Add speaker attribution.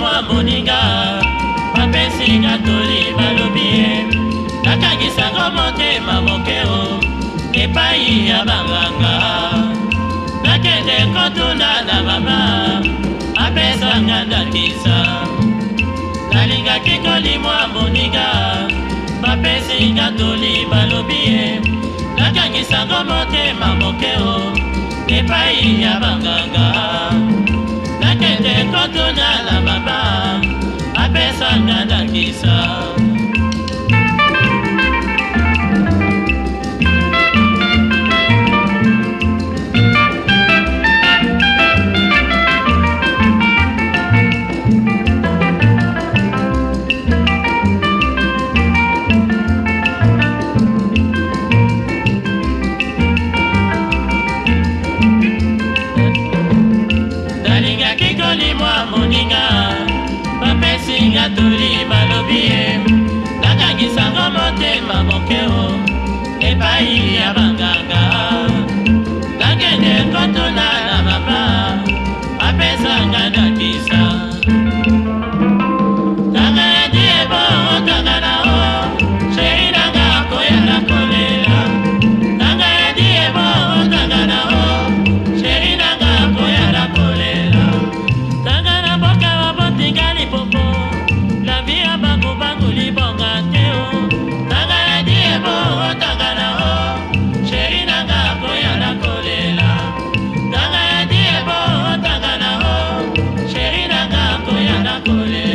Speaker 1: mwa moninga bapesi katoli balobi ye nakakisango motema mokeo epai ya banganga nakende kotuna na mama apesanga ndakisa nalingaki kolimwa moninga bapesi katoli balobi ye nakakisango motema mokeo epai ya banganga na na na nyatuli balobi ye nakakisango motema bokeo epai ya bango Put it